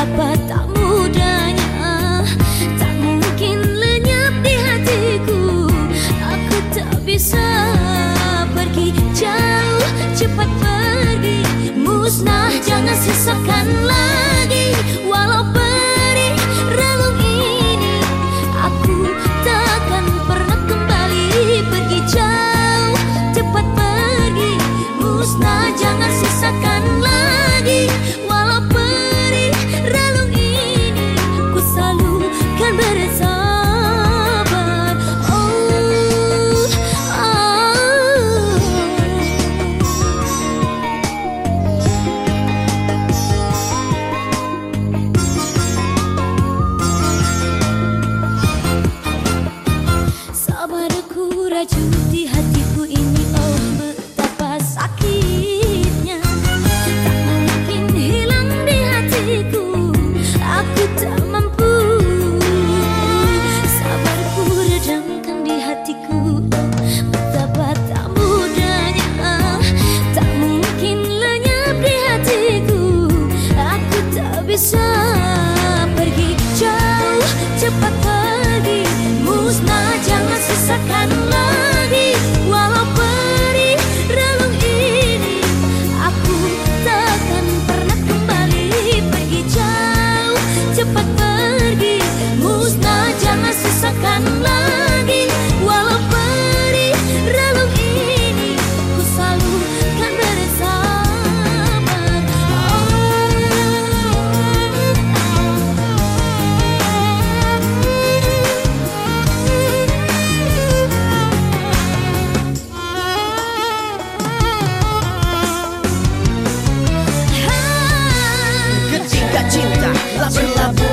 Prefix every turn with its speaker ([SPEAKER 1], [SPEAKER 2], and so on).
[SPEAKER 1] betapa tak mudahnya Tak mungkin lenyap di hatiku. Aku tak bisa pergi jauh Cepat pergi. Musnah jangan sisakan lagi Walaupun jauh chila, chila, love.